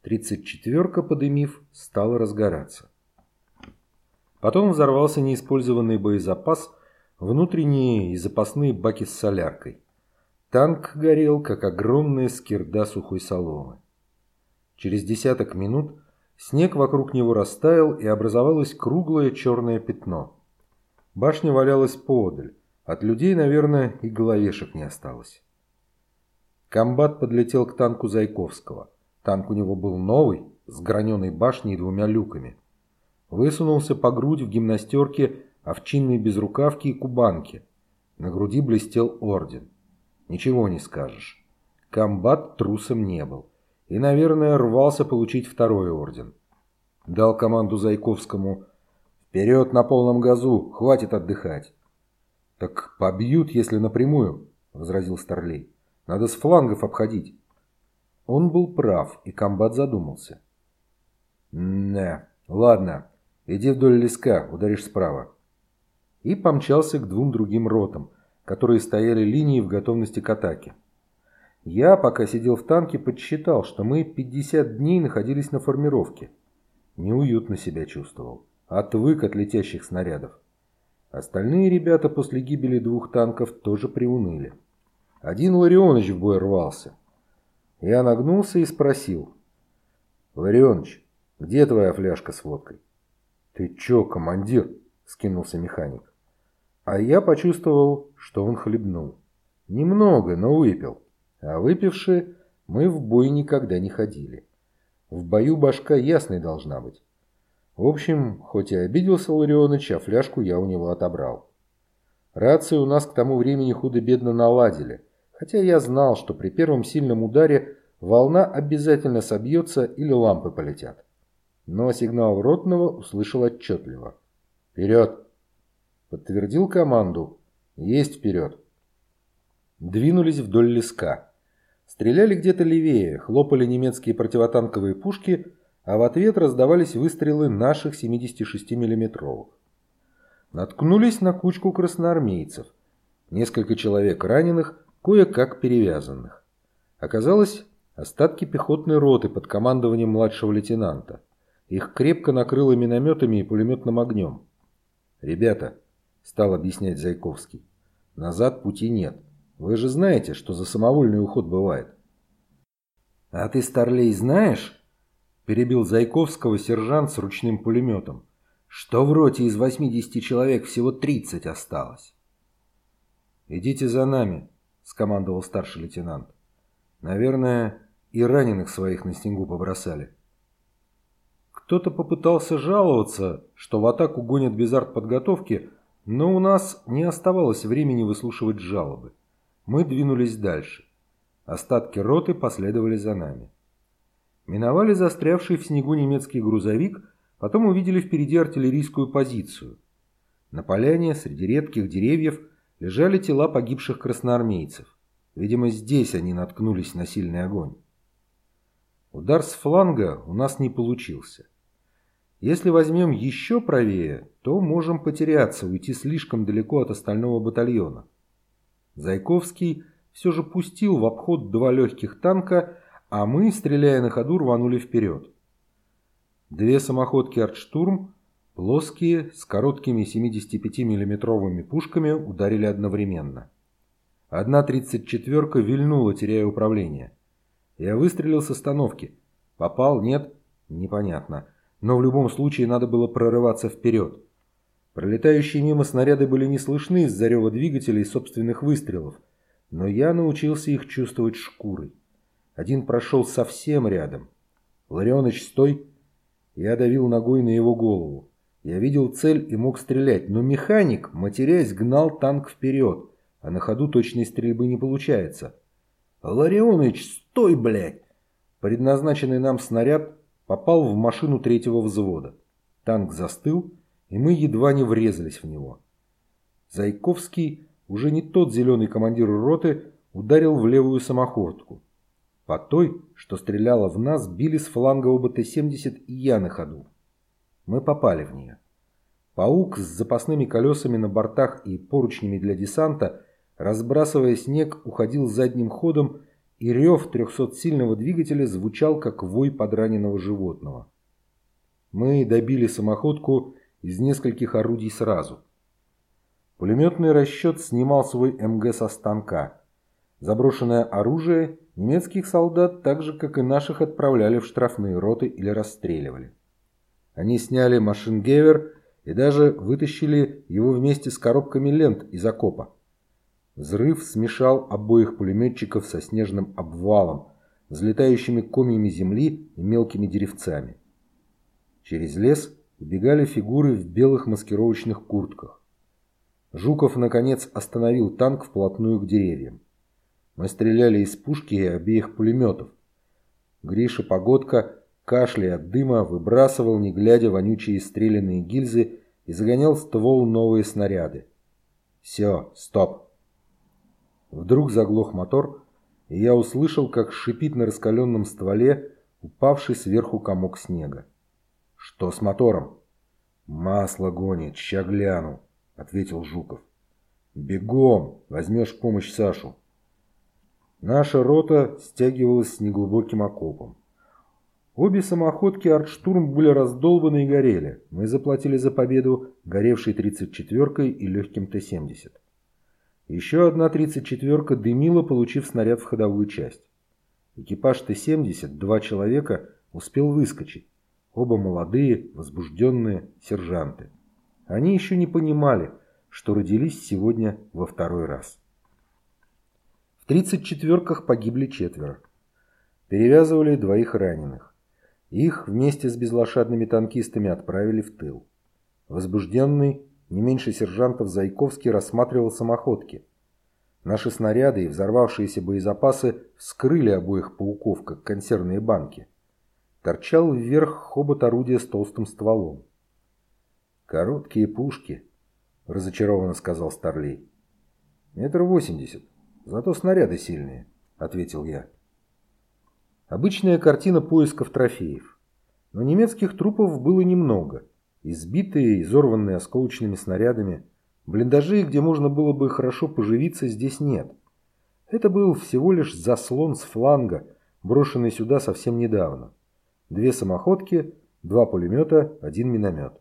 Тридцать четверка, подымив, стала разгораться. Потом взорвался неиспользованный боезапас, внутренние и запасные баки с соляркой. Танк горел, как огромная скирда сухой соломы. Через десяток минут снег вокруг него растаял и образовалось круглое черное пятно. Башня валялась поодаль. От людей, наверное, и головешек не осталось. Комбат подлетел к танку Зайковского. Танк у него был новый, с граненой башней и двумя люками. Высунулся по грудь в гимнастерке, овчинной безрукавке и кубанке. На груди блестел орден. Ничего не скажешь. Комбат трусом не был. И, наверное, рвался получить второй орден. Дал команду Зайковскому «Вперед на полном газу, хватит отдыхать». «Так побьют, если напрямую», — возразил Старлей. «Надо с флангов обходить». Он был прав, и комбат задумался. «Не, ладно, иди вдоль леска, ударишь справа». И помчался к двум другим ротам, которые стояли линией в готовности к атаке. Я, пока сидел в танке, подсчитал, что мы 50 дней находились на формировке. Неуютно себя чувствовал. Отвык от летящих снарядов. Остальные ребята после гибели двух танков тоже приуныли. Один Ларионович в бой рвался. Я нагнулся и спросил. «Ларионыч, где твоя фляжка с водкой?» «Ты чё, командир?» — скинулся механик. А я почувствовал, что он хлебнул. Немного, но выпил. А выпивши, мы в бой никогда не ходили. В бою башка ясной должна быть. В общем, хоть и обиделся Ларионыч, а фляжку я у него отобрал. Рации у нас к тому времени худо-бедно наладили. Хотя я знал, что при первом сильном ударе волна обязательно собьется или лампы полетят. Но сигнал ротного услышал отчетливо. «Вперед!» Подтвердил команду. «Есть вперед!» Двинулись вдоль леска. Стреляли где-то левее, хлопали немецкие противотанковые пушки, а в ответ раздавались выстрелы наших 76 миллиметровых. Наткнулись на кучку красноармейцев. Несколько человек раненых, кое-как перевязанных. Оказалось, остатки пехотной роты под командованием младшего лейтенанта. Их крепко накрыло минометами и пулеметным огнем. «Ребята», — стал объяснять Зайковский, — «назад пути нет. Вы же знаете, что за самовольный уход бывает». «А ты, Старлей, знаешь?» — перебил Зайковского сержант с ручным пулеметом, — «что в роте из 80 человек всего 30 осталось». «Идите за нами», скомандовал старший лейтенант. Наверное, и раненых своих на снегу побросали. Кто-то попытался жаловаться, что в атаку гонят без артподготовки, но у нас не оставалось времени выслушивать жалобы. Мы двинулись дальше. Остатки роты последовали за нами. Миновали застрявший в снегу немецкий грузовик, потом увидели впереди артиллерийскую позицию. На поляне среди редких деревьев лежали тела погибших красноармейцев. Видимо, здесь они наткнулись на сильный огонь. Удар с фланга у нас не получился. Если возьмем еще правее, то можем потеряться, уйти слишком далеко от остального батальона. Зайковский все же пустил в обход два легких танка, а мы, стреляя на ходу, рванули вперед. Две самоходки «Артштурм», плоские, с короткими 75 миллиметровыми пушками, ударили одновременно. Одна 34-ка вильнула, теряя управление. Я выстрелил с остановки. Попал? Нет? Непонятно. Но в любом случае надо было прорываться вперед. Пролетающие мимо снаряды были не слышны из-за рева двигателей и собственных выстрелов, но я научился их чувствовать шкурой. Один прошел совсем рядом. «Ларионыч, стой!» Я давил ногой на его голову. Я видел цель и мог стрелять, но механик, матерясь, гнал танк вперед, а на ходу точной стрельбы не получается. «Ларионыч, стой, блядь!» Предназначенный нам снаряд попал в машину третьего взвода. Танк застыл, и мы едва не врезались в него. Зайковский, уже не тот зеленый командир роты, ударил в левую самоходку. По той, что стреляла в нас, били с фланга оба Т-70 и я на ходу. Мы попали в нее. Паук с запасными колесами на бортах и поручнями для десанта, разбрасывая снег, уходил задним ходом и рев трехсотсильного двигателя звучал, как вой подраненного животного. Мы добили самоходку из нескольких орудий сразу. Пулеметный расчет снимал свой МГ со станка. Заброшенное оружие немецких солдат, так же как и наших, отправляли в штрафные роты или расстреливали. Они сняли машингевер и даже вытащили его вместе с коробками лент из окопа. Взрыв смешал обоих пулеметчиков со снежным обвалом, взлетающими комьями земли и мелкими деревцами. Через лес убегали фигуры в белых маскировочных куртках. Жуков, наконец, остановил танк вплотную к деревьям. Мы стреляли из пушки и обеих пулеметов. Гриша Погодка, кашляя от дыма, выбрасывал, не глядя, вонючие стрелянные гильзы и загонял в ствол новые снаряды. «Все, стоп!» Вдруг заглох мотор, и я услышал, как шипит на раскаленном стволе упавший сверху комок снега. «Что с мотором?» «Масло гонит, ща гляну», — ответил Жуков. «Бегом! Возьмешь помощь Сашу». Наша рота стягивалась с неглубоким окопом. Обе самоходки «Артштурм» были раздолбаны и горели. Мы заплатили за победу горевшей 34-кой и легким Т-70. Еще одна 34-ка дымила, получив снаряд в ходовую часть. Экипаж Т-70, два человека, успел выскочить. Оба молодые, возбужденные сержанты. Они еще не понимали, что родились сегодня во второй раз. В 34-ках погибли четверо. Перевязывали двоих раненых. Их вместе с безлошадными танкистами отправили в тыл. Возбужденный не меньше сержантов Зайковский рассматривал самоходки. Наши снаряды и взорвавшиеся боезапасы вскрыли обоих пауков, как консервные банки. Торчал вверх хобот орудия с толстым стволом. «Короткие пушки», — разочарованно сказал Старлей. «Метр восемьдесят, зато снаряды сильные», — ответил я. Обычная картина поисков трофеев. Но немецких трупов было немного — Избитые, изорванные осколочными снарядами. Блиндажей, где можно было бы хорошо поживиться, здесь нет. Это был всего лишь заслон с фланга, брошенный сюда совсем недавно. Две самоходки, два пулемета, один миномет.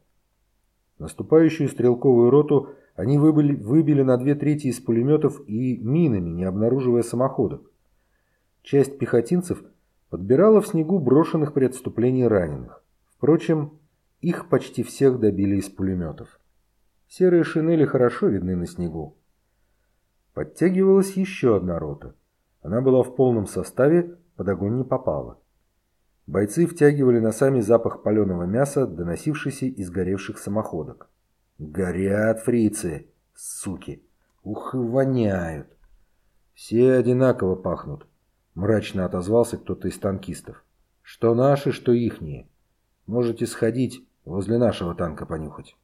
Наступающую стрелковую роту они выбили, выбили на две трети из пулеметов и минами, не обнаруживая самоходок. Часть пехотинцев подбирала в снегу брошенных при отступлении раненых. Впрочем, их почти всех добили из пулеметов. Серые шинели хорошо видны на снегу. Подтягивалась еще одна рота. Она была в полном составе, под огонь не попала. Бойцы втягивали носами запах паленого мяса, доносившийся из горевших самоходок. «Горят фрицы, суки! Ух, воняют!» «Все одинаково пахнут», — мрачно отозвался кто-то из танкистов. «Что наши, что ихние. Можете сходить, возле нашего танка понюхать».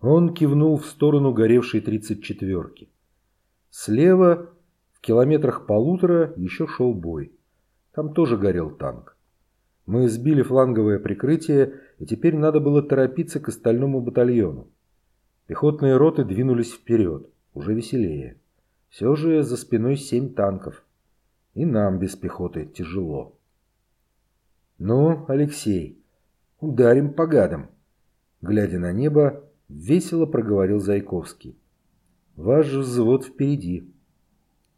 Он кивнул в сторону горевшей тридцать четверки. Слева, в километрах полутора, еще шел бой. Там тоже горел танк. Мы сбили фланговое прикрытие, и теперь надо было торопиться к остальному батальону. Пехотные роты двинулись вперед, уже веселее. Все же за спиной семь танков. И нам без пехоты тяжело. «Ну, Алексей, ударим по гадам!» Глядя на небо, весело проговорил Зайковский. «Ваш взвод впереди».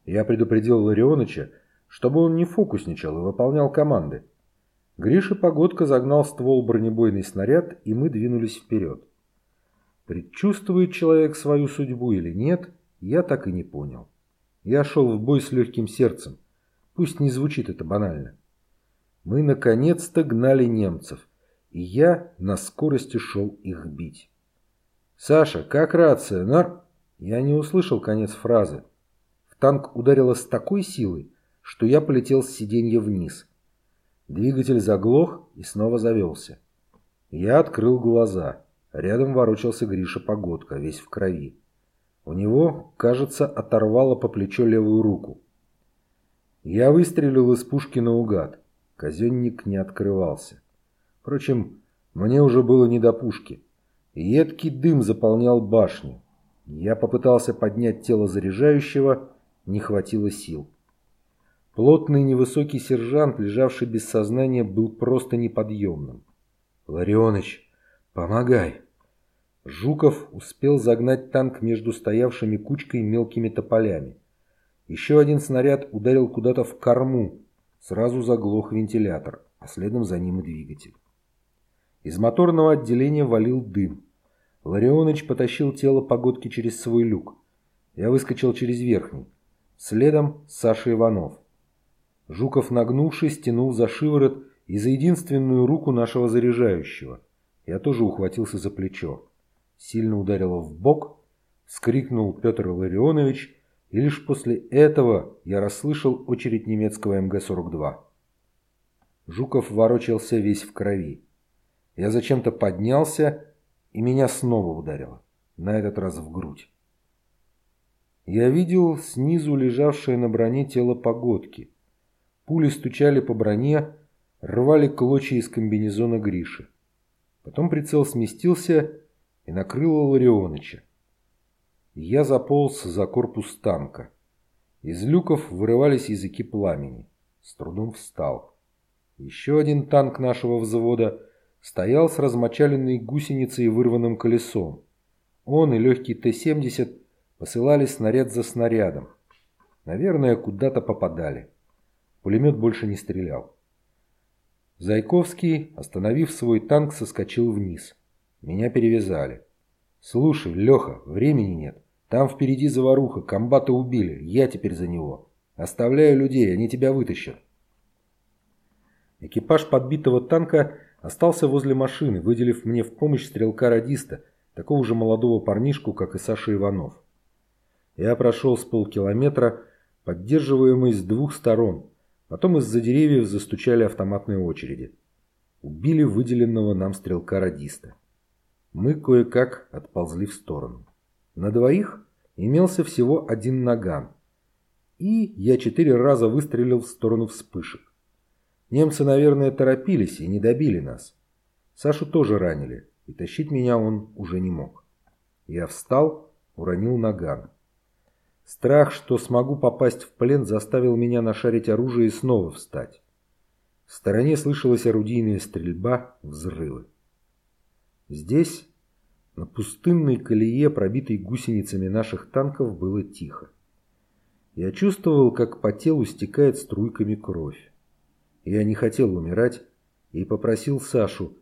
Я предупредил Ларионыча, чтобы он не фокусничал и выполнял команды. Гриша Погодка загнал ствол бронебойный снаряд, и мы двинулись вперед. Предчувствует человек свою судьбу или нет, я так и не понял. Я шел в бой с легким сердцем. Пусть не звучит это банально. Мы наконец-то гнали немцев, и я на скорости шел их бить. «Саша, как рация? Нар...» Я не услышал конец фразы. В танк ударило с такой силой, что я полетел с сиденья вниз. Двигатель заглох и снова завелся. Я открыл глаза. Рядом ворочался Гриша Погодка, весь в крови. У него, кажется, оторвало по плечо левую руку. Я выстрелил из пушки наугад. Казенник не открывался. Впрочем, мне уже было не до пушки. Едкий дым заполнял башню. Я попытался поднять тело заряжающего, не хватило сил. Плотный невысокий сержант, лежавший без сознания, был просто неподъемным. «Ларионыч, помогай!» Жуков успел загнать танк между стоявшими кучкой мелкими тополями. Еще один снаряд ударил куда-то в корму. Сразу заглох вентилятор, а следом за ним и двигатель. Из моторного отделения валил дым. Ларионыч потащил тело погодки через свой люк. Я выскочил через верхний. Следом Саша Иванов. Жуков, нагнувшись, тянул за шиворот и за единственную руку нашего заряжающего. Я тоже ухватился за плечо. Сильно ударило в бок, скрикнул Петр Ларионович, и лишь после этого я расслышал очередь немецкого МГ-42. Жуков ворочался весь в крови. Я зачем-то поднялся, и меня снова ударило, на этот раз в грудь. Я видел снизу лежавшее на броне тело погодки. Пули стучали по броне, рвали клочья из комбинезона Гриши. Потом прицел сместился и накрыло Ларионыча. Я заполз за корпус танка. Из люков вырывались языки пламени. С трудом встал. Еще один танк нашего взвода стоял с размочаленной гусеницей и вырванным колесом. Он и легкий Т-70 посылали снаряд за снарядом. Наверное, куда-то попадали. Пулемет больше не стрелял. Зайковский, остановив свой танк, соскочил вниз. Меня перевязали. «Слушай, Леха, времени нет. Там впереди заваруха, комбата убили. Я теперь за него. Оставляю людей, они тебя вытащат». Экипаж подбитого танка остался возле машины, выделив мне в помощь стрелка-радиста, такого же молодого парнишку, как и Саша Иванов. Я прошел с полкилометра, поддерживаемый с двух сторон. Потом из-за деревьев застучали автоматные очереди. Убили выделенного нам стрелка-радиста. Мы кое-как отползли в сторону. На двоих имелся всего один наган. И я четыре раза выстрелил в сторону вспышек. Немцы, наверное, торопились и не добили нас. Сашу тоже ранили, и тащить меня он уже не мог. Я встал, уронил наган. Страх, что смогу попасть в плен, заставил меня нашарить оружие и снова встать. В стороне слышалась орудийная стрельба, взрывы. Здесь, на пустынной колее, пробитой гусеницами наших танков, было тихо. Я чувствовал, как по телу стекает струйками кровь. Я не хотел умирать и попросил Сашу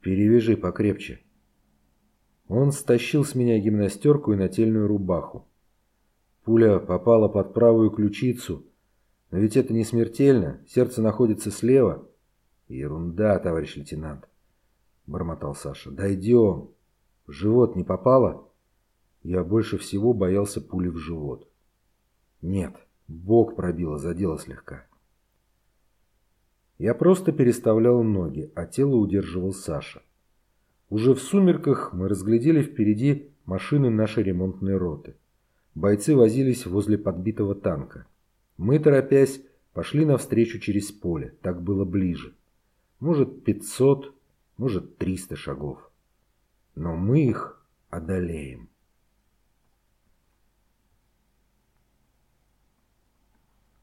«перевяжи покрепче». Он стащил с меня гимнастерку и нательную рубаху. Пуля попала под правую ключицу. Но ведь это не смертельно. Сердце находится слева. Ерунда, товарищ лейтенант. Бормотал Саша. Дойдем. В живот не попало? Я больше всего боялся пули в живот. Нет, бок пробило, задело слегка. Я просто переставлял ноги, а тело удерживал Саша. Уже в сумерках мы разглядели впереди машины нашей ремонтной роты. Бойцы возились возле подбитого танка. Мы, торопясь, пошли навстречу через поле, так было ближе. Может, 500, может, 300 шагов. Но мы их одолеем.